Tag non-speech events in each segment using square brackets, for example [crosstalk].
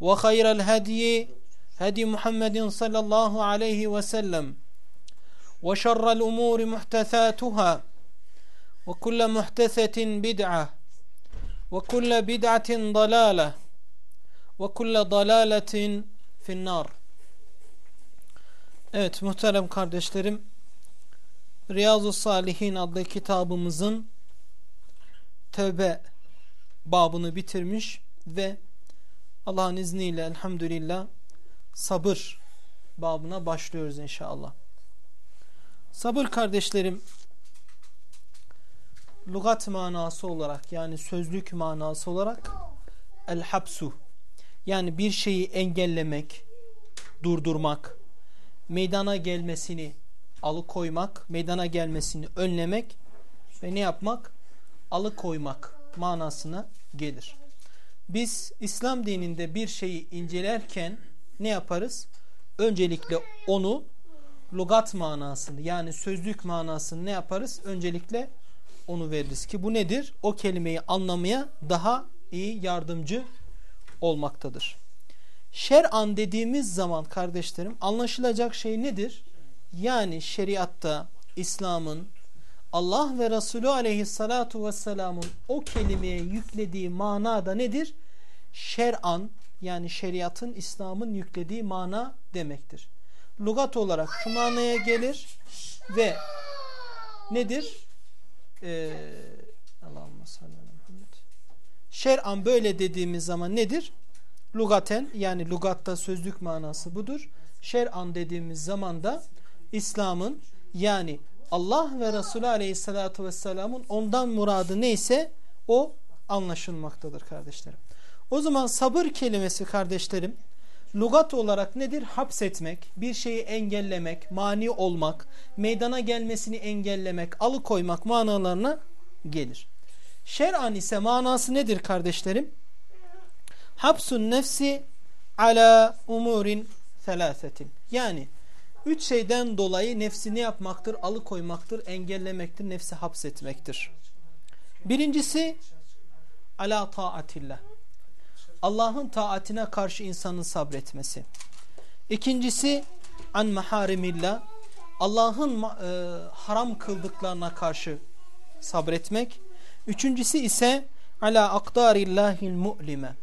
وخير الهدي هدي محمد صلى الله عليه وسلم وشر الأمور محتثاتها وكل محتثة بدعة وكل بدعة ضلالة وكل ضلالة في النار Evet muhterem kardeşlerim Riyazu Salihin adlı kitabımızın tövbe babını bitirmiş ve Allah'ın izniyle elhamdülillah sabır babına başlıyoruz inşallah. Sabır kardeşlerim lugat manası olarak yani sözlük manası olarak el hapsu yani bir şeyi engellemek, durdurmak, meydana gelmesini alıkoymak, meydana gelmesini önlemek ve ne yapmak? Alıkoymak manasına gelir. Biz İslam dininde bir şeyi incelerken ne yaparız? Öncelikle onu lugat manasını yani sözlük manasını ne yaparız? Öncelikle onu veririz ki bu nedir? O kelimeyi anlamaya daha iyi yardımcı olmaktadır. Şer'an dediğimiz zaman kardeşlerim anlaşılacak şey nedir? Yani şeriatta İslam'ın Allah ve Resulü aleyhissalatu vesselamın o kelimeye yüklediği manada nedir? Şer'an yani şeriatın İslam'ın yüklediği mana demektir. Lugat olarak şu manaya gelir ve nedir? Ee, Allahümme Şer'an böyle dediğimiz zaman nedir? Lugaten yani lugatta sözlük manası budur. Şer'an dediğimiz zaman da İslam'ın yani Allah ve Resulü Aleyhisselatü Vesselam'ın ondan muradı neyse o anlaşılmaktadır kardeşlerim. O zaman sabır kelimesi kardeşlerim lugat olarak nedir? Hapsetmek, bir şeyi engellemek, mani olmak, meydana gelmesini engellemek, alıkoymak manalarına gelir. Şer'an ise manası nedir kardeşlerim? Hapsun nefsi ala umurin thelâsetin. Yani üç şeyden dolayı nefsini yapmaktır, alıkoymaktır, engellemektir, nefsi hapsetmektir. Birincisi ala taatillah. Allah'ın taatine karşı insanın sabretmesi. İkincisi an maharimillah. Allah'ın e, haram kıldıklarına karşı sabretmek. Üçüncüsü ise ala akdarillahil mu'lime.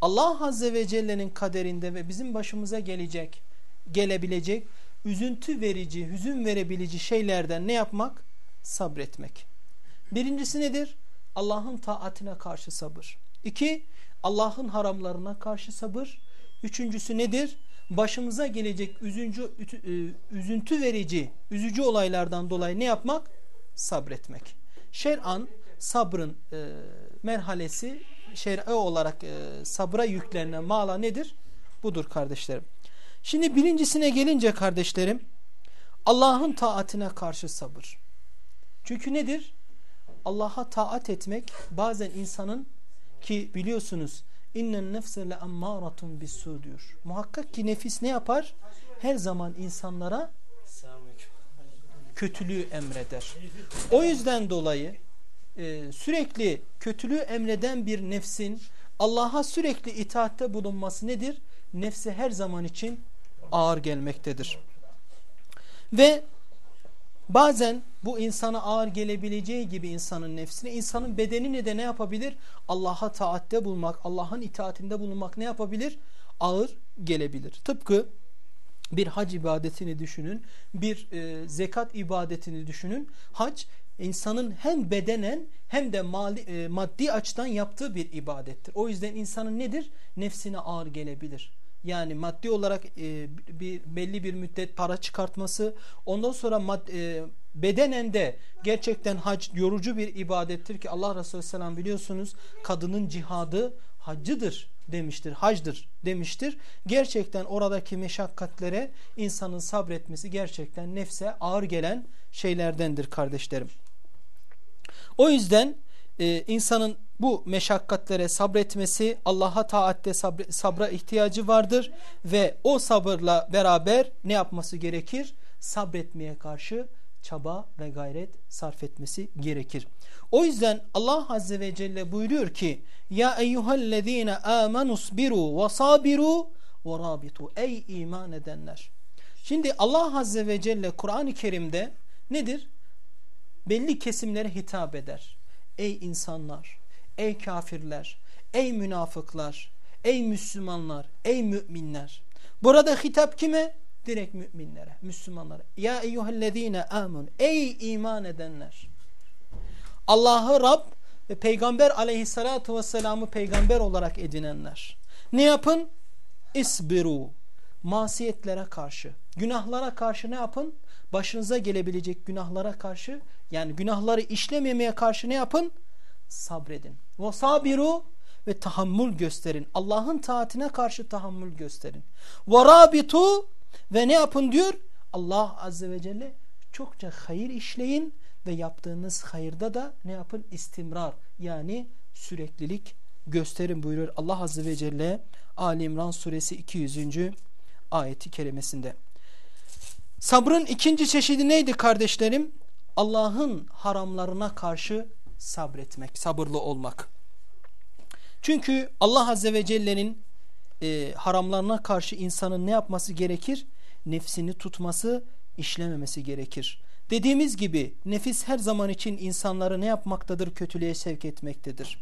Allah Azze ve Celle'nin kaderinde ve bizim başımıza gelecek, gelebilecek üzüntü verici, hüzün verebilici şeylerden ne yapmak? Sabretmek. Birincisi nedir? Allah'ın taatine karşı sabır. İki, Allah'ın haramlarına karşı sabır. Üçüncüsü nedir? Başımıza gelecek üzüncü, e, üzüntü verici, üzücü olaylardan dolayı ne yapmak? Sabretmek. Şer'an sabrın e, merhalesi şer'i olarak e, sabra yüklenen mala nedir? Budur kardeşlerim. Şimdi birincisine gelince kardeşlerim Allah'ın taatine karşı sabır. Çünkü nedir? Allah'a taat etmek bazen insanın ki biliyorsunuz innen nefse le ammaratun bissu diyor. Muhakkak ki nefis ne yapar? Her zaman insanlara kötülüğü emreder. O yüzden dolayı e, sürekli kötülüğü emreden bir nefsin Allah'a sürekli itaatte bulunması nedir? Nefse her zaman için ağır gelmektedir. Ve bazen bu insana ağır gelebileceği gibi insanın nefsine, insanın bedenini de ne yapabilir? Allah'a taatte bulmak, Allah'ın itaatinde bulunmak ne yapabilir? Ağır gelebilir. Tıpkı bir hac ibadetini düşünün, bir e, zekat ibadetini düşünün. Hac insanın hem bedenen hem de mali, e, maddi açıdan yaptığı bir ibadettir. O yüzden insanın nedir? Nefsine ağır gelebilir. Yani maddi olarak e, bir belli bir müddet para çıkartması, ondan sonra mad, e, bedenen de gerçekten hac yorucu bir ibadettir ki Allah Resulü Selam biliyorsunuz kadının cihadı haccıdır demiştir, hacdır demiştir. Gerçekten oradaki meşakkatlere insanın sabretmesi gerçekten nefse ağır gelen şeylerdendir kardeşlerim. O yüzden e, insanın bu meşakkatlere sabretmesi, Allah'a taatte sabre, sabra ihtiyacı vardır ve o sabırla beraber ne yapması gerekir? Sabretmeye karşı çaba ve gayret sarf etmesi gerekir. O yüzden Allah Azze ve Celle buyuruyor ki Ya eyyühellezine amenusbiru ve sabiru ve rabitu Ey iman edenler. Şimdi Allah Azze ve Celle Kur'an-ı Kerim'de nedir? Belli kesimlere hitap eder. Ey insanlar, ey kafirler, ey münafıklar, ey Müslümanlar, ey müminler. Burada hitap kime? Direkt müminlere, Müslümanlara. Ya eyyühellezine amun. Ey iman edenler. Allah'ı Rab ve Peygamber aleyhissalatu vesselam'ı peygamber olarak edinenler. Ne yapın? İsbiru. Masiyetlere karşı, günahlara karşı ne yapın? Başınıza gelebilecek günahlara karşı yani günahları işlememeye karşı ne yapın? Sabredin. Ve sabiru ve tahammül gösterin. Allah'ın taatine karşı tahammül gösterin. Ve rabitu ve ne yapın diyor? Allah Azze ve Celle çokça hayır işleyin ve yaptığınız hayırda da ne yapın? İstimrar yani süreklilik gösterin buyuruyor Allah Azze ve Celle Ali İmran suresi 200. ayeti kerimesinde. Sabrın ikinci çeşidi neydi kardeşlerim? Allah'ın haramlarına karşı sabretmek, sabırlı olmak. Çünkü Allah Azze ve Celle'nin e, haramlarına karşı insanın ne yapması gerekir? Nefsini tutması, işlememesi gerekir. Dediğimiz gibi nefis her zaman için insanları ne yapmaktadır? Kötülüğe sevk etmektedir.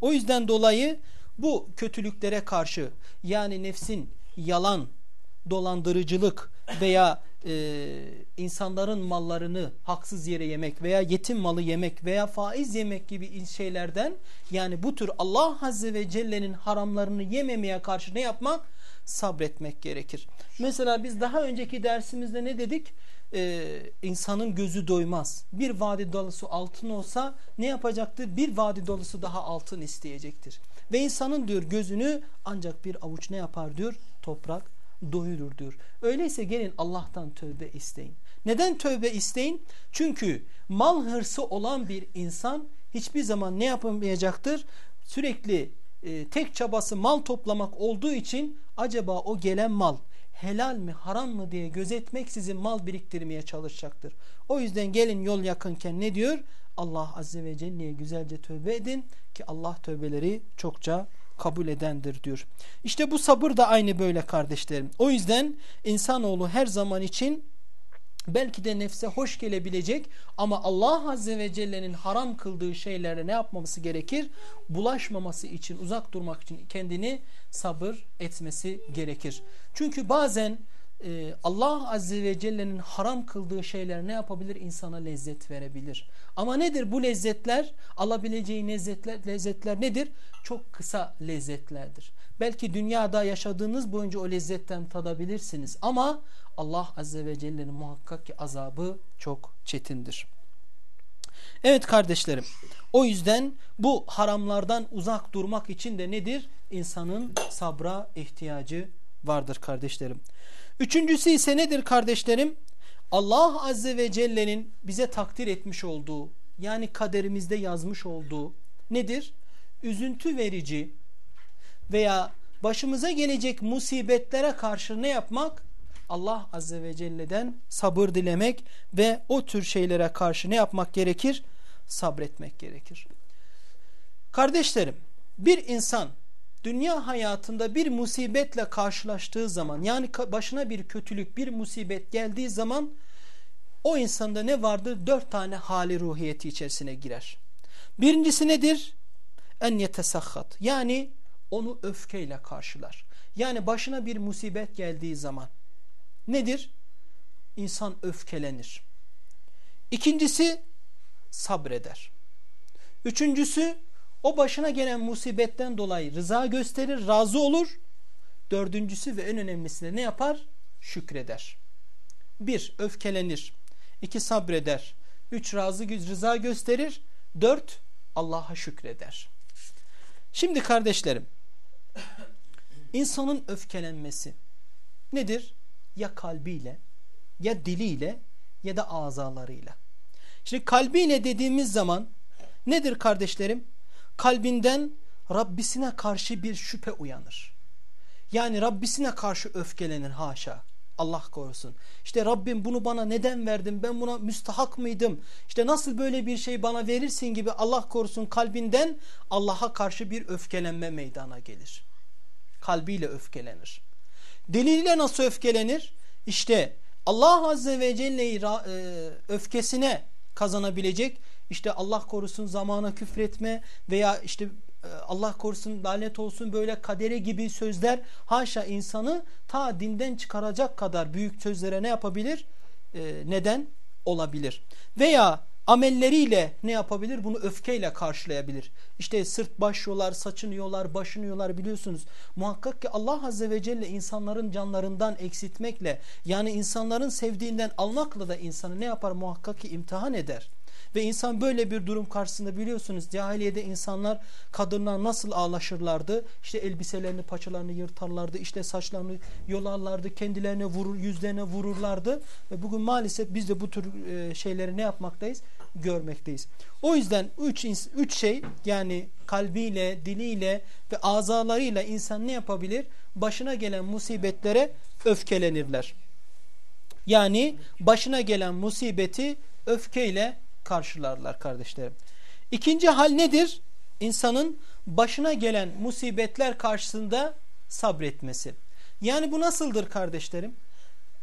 O yüzden dolayı bu kötülüklere karşı yani nefsin yalan, dolandırıcılık veya e, insanların mallarını haksız yere yemek veya yetim malı yemek veya faiz yemek gibi şeylerden yani bu tür Allah Azze ve Celle'nin haramlarını yememeye karşı ne yapmak? Sabretmek gerekir. Mesela biz daha önceki dersimizde ne dedik? Ee, insanın gözü doymaz. Bir vadi dolusu altın olsa ne yapacaktır? Bir vadi dolusu daha altın isteyecektir. Ve insanın diyor gözünü ancak bir avuç ne yapar diyor? Toprak doyurur diyor. Öyleyse gelin Allah'tan tövbe isteyin. Neden tövbe isteyin? Çünkü mal hırsı olan bir insan hiçbir zaman ne yapamayacaktır? Sürekli e, tek çabası mal toplamak olduğu için acaba o gelen mal helal mi haram mı diye gözetmek sizin mal biriktirmeye çalışacaktır. O yüzden gelin yol yakınken ne diyor? Allah Azze ve Celle'ye güzelce tövbe edin ki Allah tövbeleri çokça kabul edendir diyor. İşte bu sabır da aynı böyle kardeşlerim. O yüzden insanoğlu her zaman için belki de nefse hoş gelebilecek ama Allah Azze ve Celle'nin haram kıldığı şeylere ne yapmaması gerekir? Bulaşmaması için, uzak durmak için kendini sabır etmesi gerekir. Çünkü bazen e, Allah Azze ve Celle'nin haram kıldığı şeyler ne yapabilir? İnsana lezzet verebilir. Ama nedir bu lezzetler? Alabileceği lezzetler, lezzetler nedir? Çok kısa lezzetlerdir. Belki dünyada yaşadığınız boyunca o lezzetten tadabilirsiniz. Ama Allah Azze ve Celle'nin muhakkak ki azabı çok çetindir. Evet kardeşlerim o yüzden bu haramlardan uzak durmak için de nedir? İnsanın sabra ihtiyacı vardır kardeşlerim. Üçüncüsü ise nedir kardeşlerim? Allah Azze ve Celle'nin bize takdir etmiş olduğu yani kaderimizde yazmış olduğu nedir? Üzüntü verici veya başımıza gelecek musibetlere karşı ne yapmak? Allah Azze ve Celle'den sabır dilemek ve o tür şeylere karşı ne yapmak gerekir? Sabretmek gerekir. Kardeşlerim bir insan dünya hayatında bir musibetle karşılaştığı zaman yani başına bir kötülük bir musibet geldiği zaman o insanda ne vardır? Dört tane hali ruhiyeti içerisine girer. Birincisi nedir? En yetesahhat. Yani onu öfkeyle karşılar. Yani başına bir musibet geldiği zaman nedir? İnsan öfkelenir. İkincisi sabreder. Üçüncüsü o başına gelen musibetten dolayı rıza gösterir, razı olur. Dördüncüsü ve en önemlisi de ne yapar? Şükreder. Bir, öfkelenir. İki, sabreder. Üç, razı rıza gösterir. Dört, Allah'a şükreder. Şimdi kardeşlerim, insanın öfkelenmesi nedir? Ya kalbiyle, ya diliyle, ya da azalarıyla. Şimdi kalbiyle dediğimiz zaman nedir kardeşlerim? Kalbinden Rabbisine karşı bir şüphe uyanır. Yani Rabbisine karşı öfkelenir haşa. Allah korusun. İşte Rabbim bunu bana neden verdin? Ben buna müstahak mıydım? İşte nasıl böyle bir şey bana verirsin gibi Allah korusun kalbinden Allah'a karşı bir öfkelenme meydana gelir. Kalbiyle öfkelenir. Diliyle nasıl öfkelenir? İşte Allah Azze ve Celle'yi e, öfkesine kazanabilecek işte Allah korusun zamana küfretme veya işte e, Allah korusun lanet olsun böyle kadere gibi sözler haşa insanı ta dinden çıkaracak kadar büyük sözlere ne yapabilir? Ee, neden? Olabilir. Veya amelleriyle ne yapabilir? Bunu öfkeyle karşılayabilir. İşte sırt baş yolar, saçını yolar, başını yolar biliyorsunuz. Muhakkak ki Allah Azze ve Celle insanların canlarından eksiltmekle yani insanların sevdiğinden almakla da insanı ne yapar? Muhakkak ki imtihan eder. Ve insan böyle bir durum karşısında biliyorsunuz cahiliyede insanlar kadınlar nasıl ağlaşırlardı? İşte elbiselerini paçalarını yırtarlardı. işte saçlarını yolarlardı. Kendilerine vurur, yüzlerine vururlardı. Ve bugün maalesef biz de bu tür e, şeyleri ne yapmaktayız? Görmekteyiz. O yüzden üç, üç şey yani kalbiyle, diliyle ve azalarıyla insan ne yapabilir? Başına gelen musibetlere öfkelenirler. Yani başına gelen musibeti öfkeyle karşılarlar kardeşlerim. İkinci hal nedir? İnsanın başına gelen musibetler karşısında sabretmesi. Yani bu nasıldır kardeşlerim?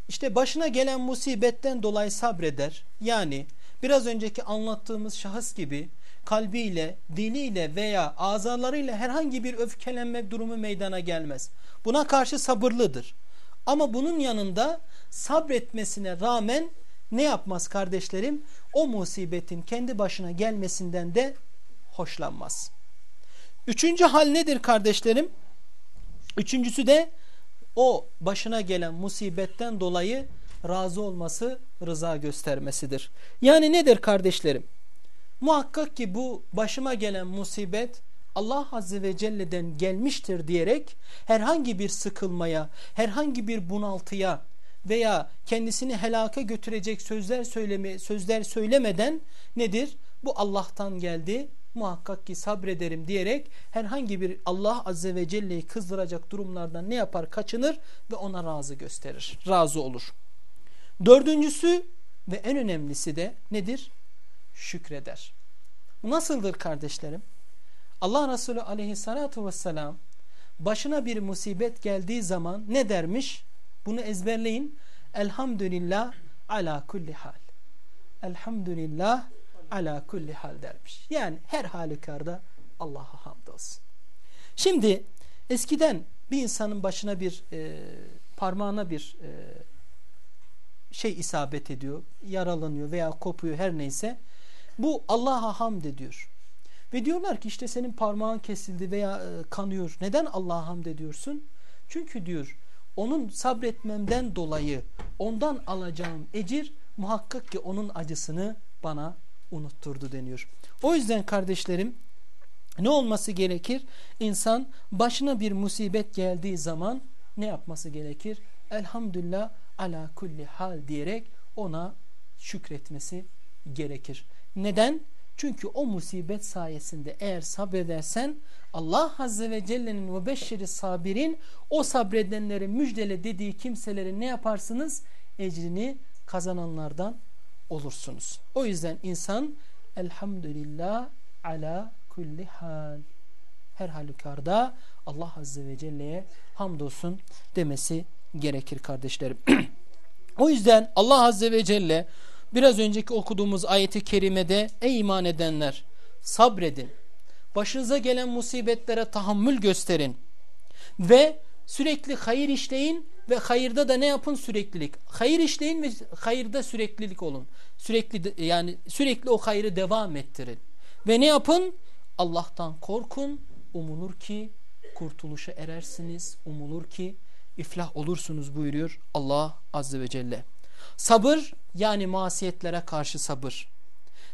İşte başına gelen musibetten dolayı sabreder. Yani biraz önceki anlattığımız şahıs gibi kalbiyle, diliyle veya azalarıyla herhangi bir öfkelenme durumu meydana gelmez. Buna karşı sabırlıdır. Ama bunun yanında sabretmesine rağmen ne yapmaz kardeşlerim? O musibetin kendi başına gelmesinden de hoşlanmaz. Üçüncü hal nedir kardeşlerim? Üçüncüsü de o başına gelen musibetten dolayı razı olması, rıza göstermesidir. Yani nedir kardeşlerim? Muhakkak ki bu başıma gelen musibet Allah Azze ve Celle'den gelmiştir diyerek herhangi bir sıkılmaya, herhangi bir bunaltıya, veya kendisini helaka götürecek sözler söyleme sözler söylemeden nedir? Bu Allah'tan geldi. Muhakkak ki sabrederim diyerek herhangi bir Allah Azze ve Celle'yi kızdıracak durumlardan ne yapar? Kaçınır ve ona razı gösterir. Razı olur. Dördüncüsü ve en önemlisi de nedir? Şükreder. Bu nasıldır kardeşlerim? Allah Resulü aleyhissalatu vesselam başına bir musibet geldiği zaman ne dermiş? Bunu ezberleyin. Elhamdülillah ala kulli hal. Elhamdülillah ala kulli hal dermiş. Yani her halükarda Allah'a hamdolsun. Şimdi eskiden bir insanın başına bir e, parmağına bir e, şey isabet ediyor, yaralanıyor veya kopuyor her neyse. Bu Allah'a hamd ediyor. Ve diyorlar ki işte senin parmağın kesildi veya e, kanıyor. Neden Allah'a hamd ediyorsun? Çünkü diyor onun sabretmemden dolayı ondan alacağım ecir muhakkak ki onun acısını bana unutturdu deniyor. O yüzden kardeşlerim ne olması gerekir? İnsan başına bir musibet geldiği zaman ne yapması gerekir? Elhamdülillah ala kulli hal diyerek ona şükretmesi gerekir. Neden? Çünkü o musibet sayesinde eğer sabredersen Allah Azze ve Celle'nin ve beşşeri sabirin o sabredenleri müjdele dediği kimselerin ne yaparsınız? Ecrini kazananlardan olursunuz. O yüzden insan elhamdülillah ala kulli hal her halükarda Allah Azze ve Celle'ye hamdolsun demesi gerekir kardeşlerim. [clears throat] o yüzden Allah Azze ve Celle biraz önceki okuduğumuz ayeti kerimede ey iman edenler sabredin. Başınıza gelen musibetlere tahammül gösterin. Ve sürekli hayır işleyin ve hayırda da ne yapın süreklilik. Hayır işleyin ve hayırda süreklilik olun. Sürekli yani sürekli o hayrı devam ettirin. Ve ne yapın? Allah'tan korkun. Umulur ki kurtuluşa erersiniz. Umulur ki iflah olursunuz buyuruyor Allah Azze ve Celle. Sabır yani masiyetlere karşı sabır.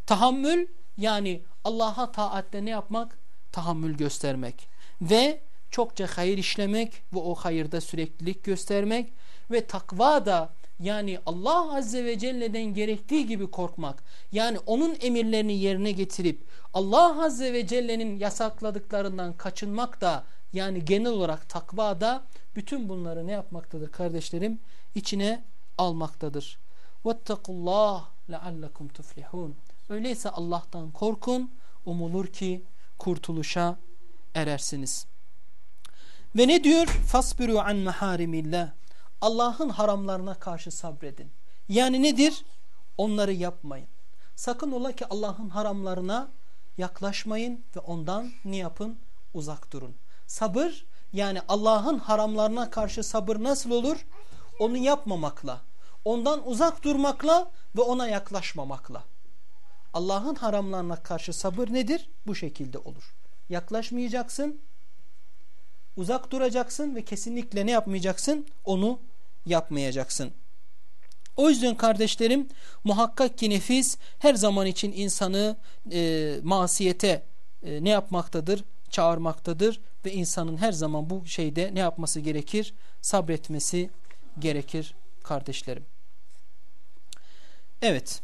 Tahammül yani Allah'a taatte ne yapmak? Tahammül göstermek. Ve çokça hayır işlemek ve o hayırda süreklilik göstermek ve takva da yani Allah Azze ve Celle'den gerektiği gibi korkmak yani onun emirlerini yerine getirip Allah Azze ve Celle'nin yasakladıklarından kaçınmak da yani genel olarak takva da bütün bunları ne yapmaktadır kardeşlerim? içine almaktadır. وَاتَّقُوا لَعَلَّكُمْ تُفْلِحُونَ Öyleyse Allah'tan korkun, umulur ki kurtuluşa erersiniz. Ve ne diyor? Fasbiru an maharimillah. Allah'ın haramlarına karşı sabredin. Yani nedir? Onları yapmayın. Sakın ola ki Allah'ın haramlarına yaklaşmayın ve ondan ne yapın? Uzak durun. Sabır yani Allah'ın haramlarına karşı sabır nasıl olur? Onu yapmamakla, ondan uzak durmakla ve ona yaklaşmamakla. Allah'ın haramlarına karşı sabır nedir? Bu şekilde olur. Yaklaşmayacaksın, uzak duracaksın ve kesinlikle ne yapmayacaksın? Onu yapmayacaksın. O yüzden kardeşlerim muhakkak ki nefis her zaman için insanı e, masiyete e, ne yapmaktadır? Çağırmaktadır ve insanın her zaman bu şeyde ne yapması gerekir? Sabretmesi gerekir kardeşlerim. Evet.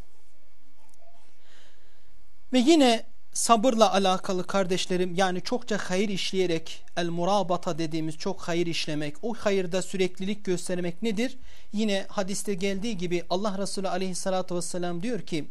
Ve yine sabırla alakalı kardeşlerim yani çokça hayır işleyerek el murabata dediğimiz çok hayır işlemek o hayırda süreklilik göstermek nedir? Yine hadiste geldiği gibi Allah Resulü aleyhissalatü vesselam diyor ki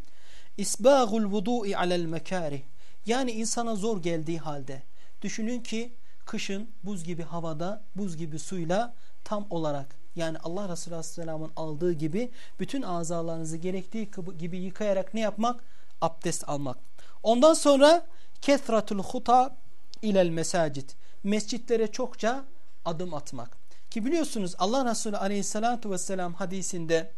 İsbâgul vudu'i alel mekârih yani insana zor geldiği halde düşünün ki kışın buz gibi havada buz gibi suyla tam olarak yani Allah Resulü aleyhisselamın aldığı gibi bütün azalarınızı gerektiği gibi yıkayarak ne yapmak? Abdest almak. Ondan sonra kethratul huta ilel mesacit. Mescitlere çokça adım atmak. Ki biliyorsunuz Allah Resulü aleyhissalatu vesselam hadisinde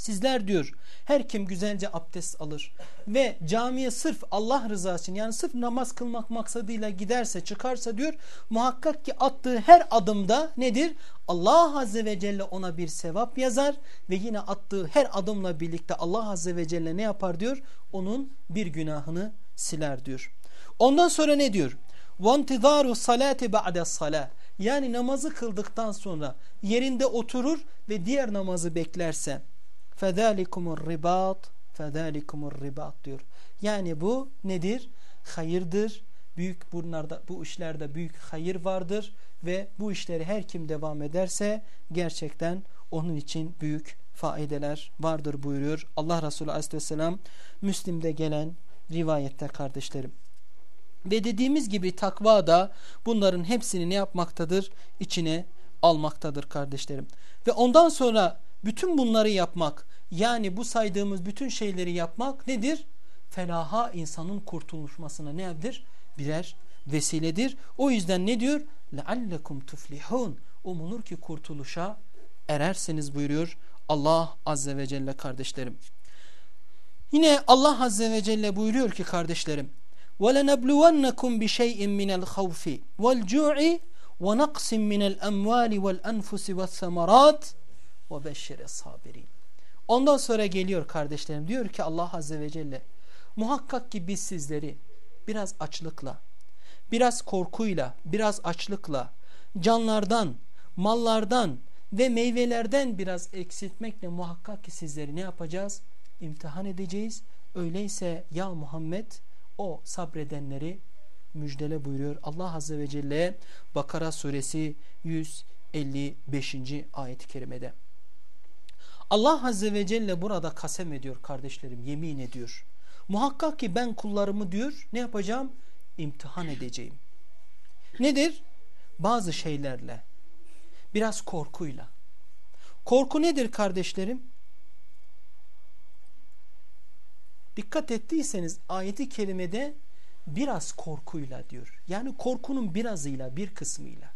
sizler diyor her kim güzelce abdest alır ve camiye sırf Allah rızası için yani sırf namaz kılmak maksadıyla giderse çıkarsa diyor muhakkak ki attığı her adımda nedir? Allah Azze ve Celle ona bir sevap yazar ve yine attığı her adımla birlikte Allah Azze ve Celle ne yapar diyor? Onun bir günahını siler diyor. Ondan sonra ne diyor? وَانْتِذَارُ الصَّلَاةِ بَعْدَ الصَّلَاةِ Yani namazı kıldıktan sonra yerinde oturur ve diğer namazı beklerse فَذَٰلِكُمُ الرِّبَاطِ فَذَٰلِكُمُ الرِّبَاطِ diyor. Yani bu nedir? Hayırdır. Büyük bunlarda, bu işlerde büyük hayır vardır ve bu işleri her kim devam ederse gerçekten onun için büyük faideler vardır buyuruyor Allah Resulü Aleyhisselam Müslim'de gelen rivayette kardeşlerim. Ve dediğimiz gibi takva da bunların hepsini ne yapmaktadır? İçine almaktadır kardeşlerim. Ve ondan sonra bütün bunları yapmak yani bu saydığımız bütün şeyleri yapmak nedir? Felaha insanın kurtulmasına nedir? Birer vesiledir. O yüzden ne diyor? لَعَلَّكُمْ تُفْلِحُونَ Umulur ki kurtuluşa ererseniz buyuruyor Allah Azze ve Celle kardeşlerim. Yine Allah Azze ve Celle buyuruyor ki kardeşlerim وَلَنَبْلُوَنَّكُمْ بِشَيْءٍ مِنَ الْخَوْفِ وَالْجُوعِ وَنَقْسٍ مِنَ الْأَمْوَالِ وَالْأَنْفُسِ وَالثَّمَرَاتِ وَبَشِّرِ الصَّابِرِينَ Ondan sonra geliyor kardeşlerim diyor ki Allah Azze ve Celle muhakkak ki biz sizleri biraz açlıkla, biraz korkuyla, biraz açlıkla, canlardan, mallardan ve meyvelerden biraz eksiltmekle muhakkak ki sizleri ne yapacağız? İmtihan edeceğiz Öyleyse ya Muhammed o sabredenleri müjdele buyuruyor. Allah Azze ve Celle Bakara suresi 155. ayet-i kerimede. Allah Azze ve Celle burada kasem ediyor kardeşlerim yemin ediyor. Muhakkak ki ben kullarımı diyor ne yapacağım? İmtihan edeceğim. Nedir? Bazı şeylerle. Biraz korkuyla. Korku nedir kardeşlerim? Dikkat ettiyseniz ayeti kerimede biraz korkuyla diyor. Yani korkunun birazıyla bir kısmıyla.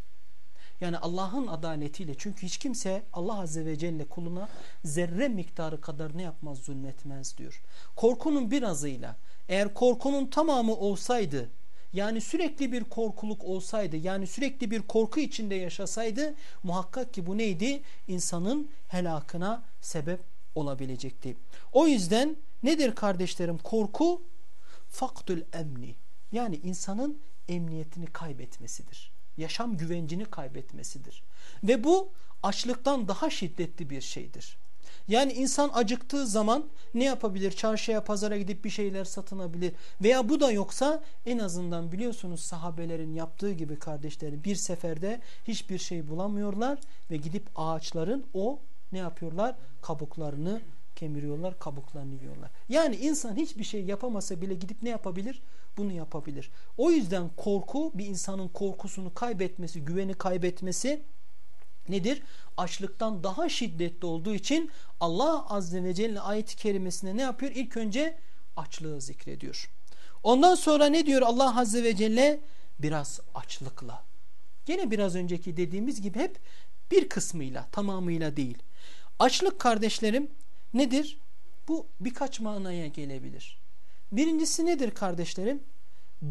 Yani Allah'ın adaletiyle çünkü hiç kimse Allah Azze ve Celle kuluna zerre miktarı kadar ne yapmaz zulmetmez diyor. Korkunun birazıyla eğer korkunun tamamı olsaydı yani sürekli bir korkuluk olsaydı yani sürekli bir korku içinde yaşasaydı muhakkak ki bu neydi? İnsanın helakına sebep olabilecekti. O yüzden nedir kardeşlerim korku? Faktül emni yani insanın emniyetini kaybetmesidir. Yaşam güvencini kaybetmesidir. Ve bu açlıktan daha şiddetli bir şeydir. Yani insan acıktığı zaman ne yapabilir? Çarşıya, pazara gidip bir şeyler satın alabilir. Veya bu da yoksa en azından biliyorsunuz sahabelerin yaptığı gibi kardeşlerim bir seferde hiçbir şey bulamıyorlar ve gidip ağaçların o ne yapıyorlar? Kabuklarını kemiriyorlar, kabuklarını yiyorlar. Yani insan hiçbir şey yapamasa bile gidip ne yapabilir? Bunu yapabilir. O yüzden korku bir insanın korkusunu kaybetmesi, güveni kaybetmesi nedir? Açlıktan daha şiddetli olduğu için Allah Azze ve Celle ayet-i kerimesinde ne yapıyor? İlk önce açlığı zikrediyor. Ondan sonra ne diyor Allah Azze ve Celle? Biraz açlıkla. Gene biraz önceki dediğimiz gibi hep bir kısmıyla, tamamıyla değil. Açlık kardeşlerim nedir? Bu birkaç manaya gelebilir. Birincisi nedir kardeşlerim?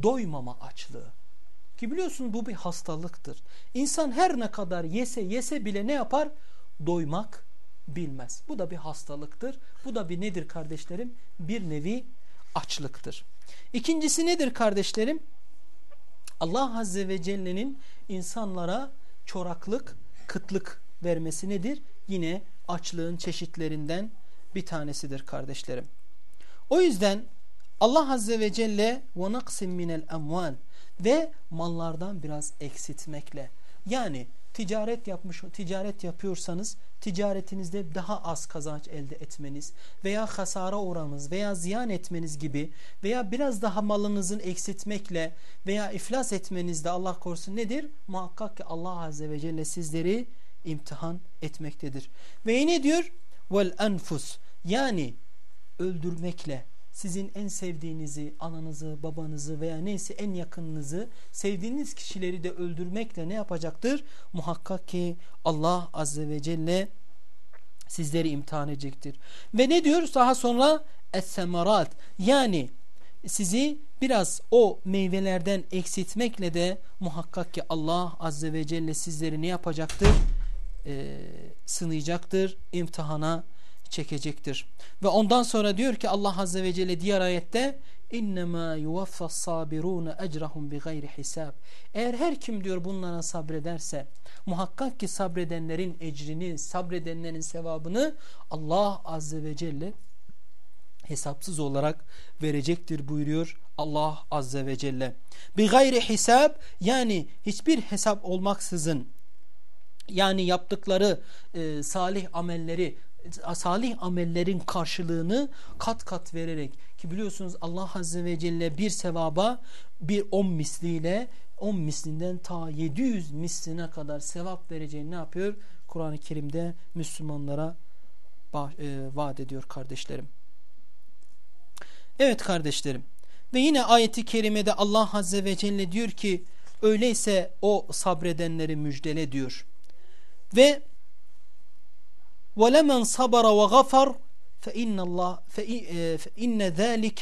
Doymama açlığı. Ki biliyorsun bu bir hastalıktır. İnsan her ne kadar yese yese bile ne yapar? Doymak bilmez. Bu da bir hastalıktır. Bu da bir nedir kardeşlerim? Bir nevi açlıktır. İkincisi nedir kardeşlerim? Allah Azze ve Celle'nin insanlara çoraklık, kıtlık vermesi nedir? Yine açlığın çeşitlerinden bir tanesidir kardeşlerim. O yüzden Allah Azze ve Celle وَنَقْسِمْ مِنَ الْاَمْوَالِ ve mallardan biraz eksiltmekle yani ticaret yapmış ticaret yapıyorsanız ticaretinizde daha az kazanç elde etmeniz veya hasara uğramanız veya ziyan etmeniz gibi veya biraz daha malınızın eksiltmekle veya iflas etmenizde Allah korusun nedir? Muhakkak ki Allah Azze ve Celle sizleri imtihan etmektedir. Ve yine diyor vel enfus yani öldürmekle sizin en sevdiğinizi, ananızı, babanızı veya neyse en yakınınızı, sevdiğiniz kişileri de öldürmekle ne yapacaktır? Muhakkak ki Allah Azze ve Celle sizleri imtihan edecektir. Ve ne diyoruz daha sonra? Es-semarat yani sizi biraz o meyvelerden eksiltmekle de muhakkak ki Allah Azze ve Celle sizleri ne yapacaktır? Ee, sınayacaktır, imtihana çekecektir. Ve ondan sonra diyor ki Allah Azze ve Celle diğer ayette yuvaffas sabirun ecrahum bi gayri hisab. Eğer her kim diyor bunlara sabrederse muhakkak ki sabredenlerin ecrini, sabredenlerin sevabını Allah Azze ve Celle hesapsız olarak verecektir buyuruyor Allah Azze ve Celle. Bi gayri hisab yani hiçbir hesap olmaksızın yani yaptıkları e, salih amelleri salih amellerin karşılığını kat kat vererek ki biliyorsunuz Allah Azze ve Celle bir sevaba bir on misliyle on mislinden ta 700 misline kadar sevap vereceğini ne yapıyor? Kur'an-ı Kerim'de Müslümanlara e, vaat ediyor kardeşlerim. Evet kardeşlerim ve yine ayeti kerimede Allah Azze ve Celle diyor ki öyleyse o sabredenleri müjdele diyor. Ve وَلَمَنْ صَبَرَ وَغَفَرْ فَاِنَّ اللّٰهِ فَاِنَّ ذَٰلِكَ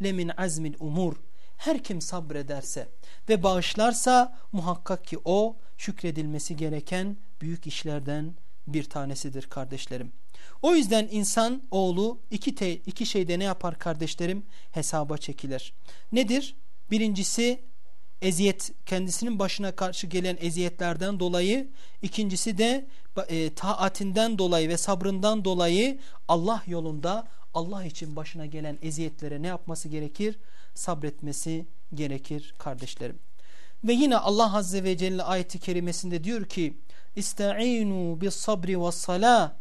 لَمِنْ عَزْمِ الْاُمُورِ Her kim sabrederse ve bağışlarsa muhakkak ki o şükredilmesi gereken büyük işlerden bir tanesidir kardeşlerim. O yüzden insan oğlu iki, te, iki şeyde ne yapar kardeşlerim? Hesaba çekilir. Nedir? Birincisi eziyet kendisinin başına karşı gelen eziyetlerden dolayı ikincisi de e, taatinden dolayı ve sabrından dolayı Allah yolunda Allah için başına gelen eziyetlere ne yapması gerekir? Sabretmesi gerekir kardeşlerim. Ve yine Allah Azze ve Celle ayeti kerimesinde diyor ki İsta'inu bis sabri ve salah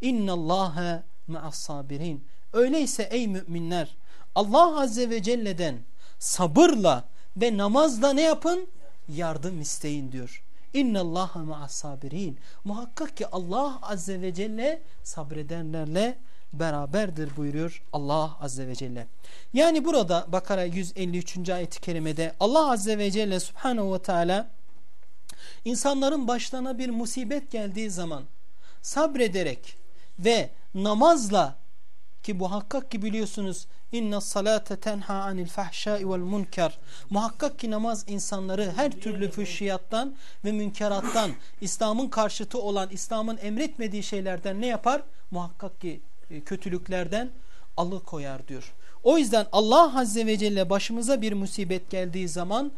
innallâhe ma'as sabirin. Öyleyse ey müminler Allah Azze ve Celle'den sabırla ve namazla ne yapın? Yardım isteyin diyor. İnna Allaha ma'as sabirin. Muhakkak ki Allah azze ve celle sabredenlerle beraberdir buyuruyor Allah azze ve celle. Yani burada Bakara 153. ayet-i kerimede Allah azze ve celle subhanahu ve teala insanların başlarına bir musibet geldiği zaman sabrederek ve namazla ki muhakkak ki biliyorsunuz inna salate tenha anil fahşai vel munker muhakkak ki namaz insanları her türlü füşşiyattan ve münkerattan İslam'ın karşıtı olan İslam'ın emretmediği şeylerden ne yapar? Muhakkak ki e, kötülüklerden alıkoyar diyor. O yüzden Allah Azze ve Celle başımıza bir musibet geldiği zaman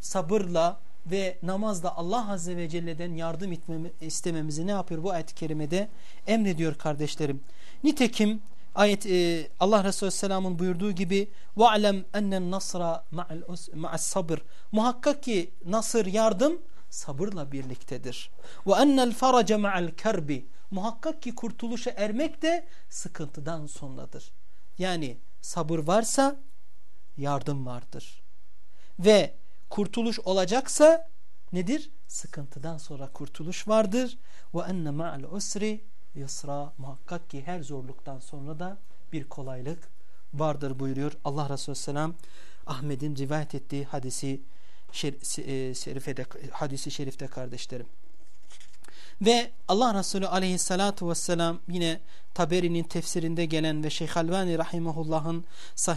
sabırla ve namazda Allah Azze ve Celle'den yardım istememizi ne yapıyor bu ayet-i kerimede emrediyor kardeşlerim. Nitekim Ayet e, Allah Resulü Selam'ın buyurduğu gibi وَعْلَمْ اَنَّ nasra مَعَ sabır Muhakkak ki nasır yardım sabırla birliktedir. وَاَنَّ الْفَرَجَ مَعَ الْكَرْبِ Muhakkak ki kurtuluşa ermek de sıkıntıdan sonradır. Yani sabır varsa yardım vardır. Ve kurtuluş olacaksa nedir? Sıkıntıdan sonra kurtuluş vardır. وَاَنَّ مَعَ الْعُسْرِ yusra muhakkak ki her zorluktan sonra da bir kolaylık vardır buyuruyor Allah Resulü Selam Ahmet'in rivayet ettiği hadisi e, şerifede, hadisi şerifte kardeşlerim. Ve Allah Resulü aleyhissalatu vesselam yine Taberi'nin tefsirinde gelen ve Şeyh Albani rahimahullah'ın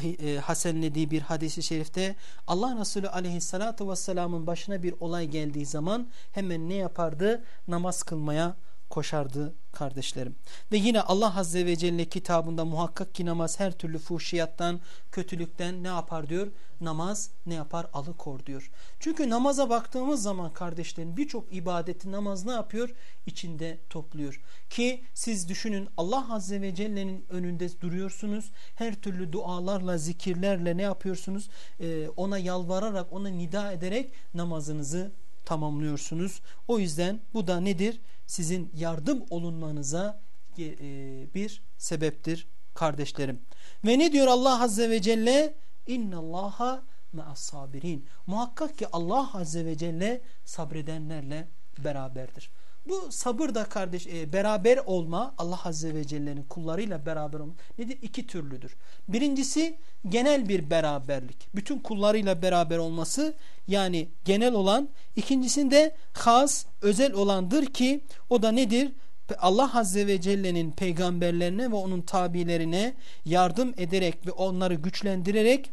e, hasenlediği bir hadisi şerifte Allah Resulü aleyhissalatu vesselamın başına bir olay geldiği zaman hemen ne yapardı? Namaz kılmaya koşardı kardeşlerim. Ve yine Allah Azze ve Celle kitabında muhakkak ki namaz her türlü fuhşiyattan, kötülükten ne yapar diyor? Namaz ne yapar? Alıkor diyor. Çünkü namaza baktığımız zaman kardeşlerim birçok ibadeti namaz ne yapıyor? İçinde topluyor. Ki siz düşünün Allah Azze ve Celle'nin önünde duruyorsunuz. Her türlü dualarla, zikirlerle ne yapıyorsunuz? Ee, ona yalvararak, ona nida ederek namazınızı tamamlıyorsunuz. O yüzden bu da nedir? Sizin yardım olunmanıza e, bir sebeptir kardeşlerim. Ve ne diyor Allah Azze ve Celle? İnna Allaha ma'as sabirin. Muhakkak ki Allah Azze ve Celle sabredenlerle beraberdir. Bu sabır da kardeş e, beraber olma Allah Azze ve Celle'nin kullarıyla beraber olma nedir? İki türlüdür. Birincisi genel bir beraberlik. Bütün kullarıyla beraber olması yani genel olan. İkincisinde has, özel olandır ki o da nedir? Allah Azze ve Celle'nin peygamberlerine ve onun tabilerine yardım ederek ve onları güçlendirerek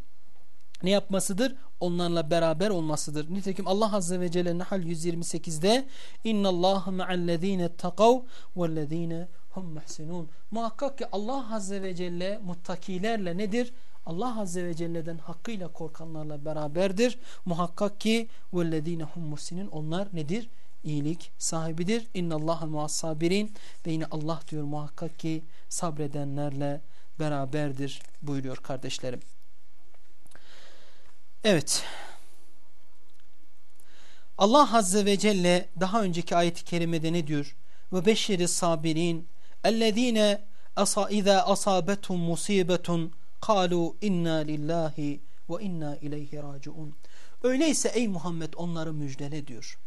ne yapmasıdır? Onlarla beraber olmasıdır. Nitekim Allah Azze ve Celle Nahl 128'de اِنَّ اللّٰهَ مَعَ الَّذ۪ينَ اتَّقَوْا وَالَّذ۪ينَ hum muhsinun. Muhakkak ki Allah Azze ve Celle muttakilerle nedir? Allah Azze ve Celle'den hakkıyla korkanlarla beraberdir. Muhakkak ki وَالَّذ۪ينَ hum muhsinun. Onlar nedir? İyilik sahibidir. اِنَّ اللّٰهَ muassabirin. Ve yine Allah diyor muhakkak ki sabredenlerle beraberdir buyuruyor kardeşlerim. Evet. Allah Azze ve Celle daha önceki ayet-i kerimede ne diyor? Ve beşşeri sabirin ellezine iza asabethum musibetun kalu inna lillahi ve inna ileyhi raciun. Öyleyse ey Muhammed onları müjdele diyor.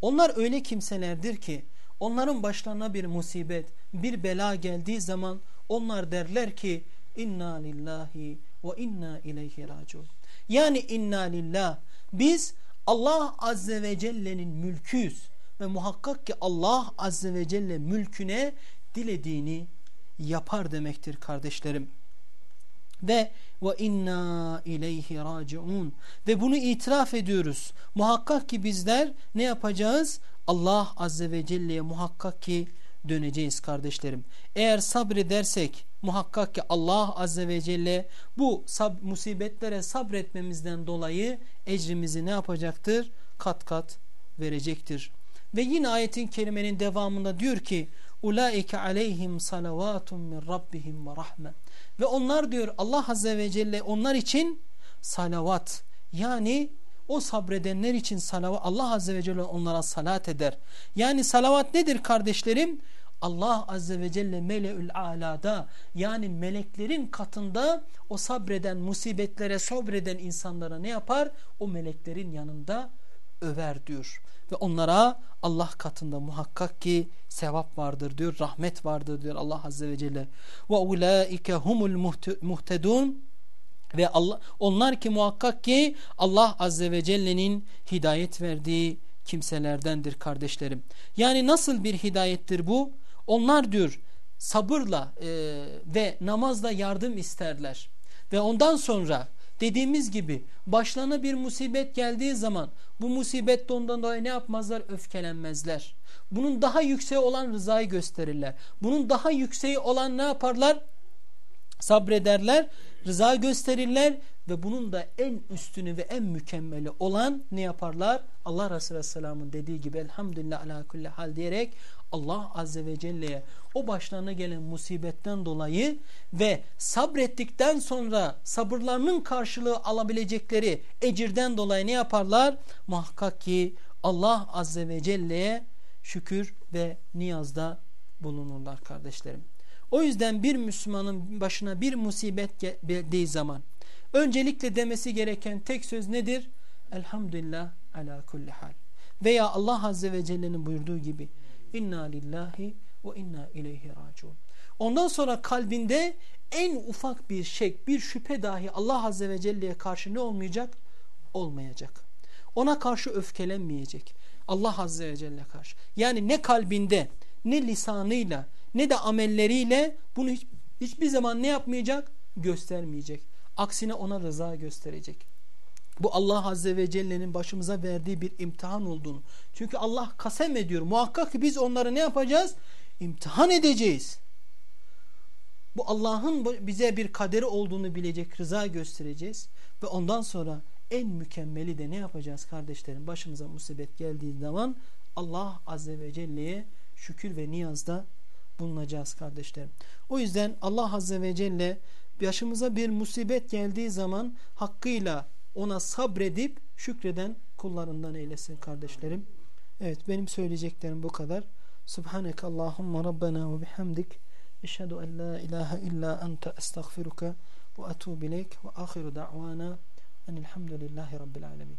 Onlar öyle kimselerdir ki onların başlarına bir musibet, bir bela geldiği zaman onlar derler ki inna lillahi ve inna ileyhi raciun. Yani inna lillah. Biz Allah Azze ve Celle'nin mülküyüz. Ve muhakkak ki Allah Azze ve Celle mülküne dilediğini yapar demektir kardeşlerim. Ve ve inna ileyhi raciun ve bunu itiraf ediyoruz. Muhakkak ki bizler ne yapacağız? Allah Azze ve Celle'ye muhakkak ki döneceğiz kardeşlerim. Eğer sabredersek muhakkak ki Allah Azze ve Celle bu sab musibetlere sabretmemizden dolayı ecrimizi ne yapacaktır? Kat kat verecektir. Ve yine ayetin kerimenin devamında diyor ki ulaike aleyhim salavatun min rabbihim ve rahme. Ve onlar diyor Allah Azze ve Celle onlar için salavat yani o sabredenler için salavat Allah Azze ve Celle onlara salat eder. Yani salavat nedir kardeşlerim? Allah Azze ve Celle meleül alada yani meleklerin katında o sabreden musibetlere sabreden insanlara ne yapar? O meleklerin yanında över diyor. Ve onlara Allah katında muhakkak ki sevap vardır diyor, rahmet vardır diyor Allah Azze ve Celle. Ve ulaike humul muhtedun ve Allah onlar ki muhakkak ki Allah Azze ve Celle'nin hidayet verdiği kimselerdendir kardeşlerim. Yani nasıl bir hidayettir bu? Onlar diyor sabırla e, ve namazla yardım isterler. Ve ondan sonra dediğimiz gibi başlarına bir musibet geldiği zaman bu musibette ondan dolayı ne yapmazlar? Öfkelenmezler. Bunun daha yükseği olan rızayı gösterirler. Bunun daha yükseği olan ne yaparlar? Sabrederler, rıza gösterirler ve bunun da en üstünü ve en mükemmeli olan ne yaparlar? Allah Resulü Aleyhisselam'ın dediği gibi elhamdülillah ala kulli hal diyerek Allah Azze ve Celle'ye o başlarına gelen musibetten dolayı ve sabrettikten sonra sabırlarının karşılığı alabilecekleri ecirden dolayı ne yaparlar? Muhakkak ki Allah Azze ve Celle'ye şükür ve niyazda bulunurlar kardeşlerim. O yüzden bir Müslümanın başına bir musibet geldiği zaman öncelikle demesi gereken tek söz nedir? Elhamdülillah ala kulli hal. Veya Allah Azze ve Celle'nin buyurduğu gibi İnna lillahi ve inna ileyhi raciun. Ondan sonra kalbinde en ufak bir şek, bir şüphe dahi Allah Azze ve Celle'ye karşı ne olmayacak? Olmayacak. Ona karşı öfkelenmeyecek. Allah Azze ve Celle karşı. Yani ne kalbinde, ne lisanıyla, ne de amelleriyle bunu hiç, hiçbir zaman ne yapmayacak? Göstermeyecek. Aksine ona rıza gösterecek. Bu Allah Azze ve Celle'nin başımıza verdiği bir imtihan olduğunu. Çünkü Allah kasem ediyor. Muhakkak ki biz onları ne yapacağız? İmtihan edeceğiz. Bu Allah'ın bize bir kaderi olduğunu bilecek rıza göstereceğiz. Ve ondan sonra en mükemmeli de ne yapacağız kardeşlerim? Başımıza musibet geldiği zaman Allah Azze ve Celle'ye şükür ve niyazda bulunacağız kardeşlerim. O yüzden Allah Azze ve Celle başımıza bir musibet geldiği zaman hakkıyla ona sabredip şükreden kullarından eylesin kardeşlerim. Evet benim söyleyeceklerim bu kadar. Subhaneke Allahumma Rabbena ve bihamdik. Eşhedü en la ilahe illa ente estağfiruka ve etubu ileyk ve ahiru da'vana enilhamdülillahi rabbil alemin.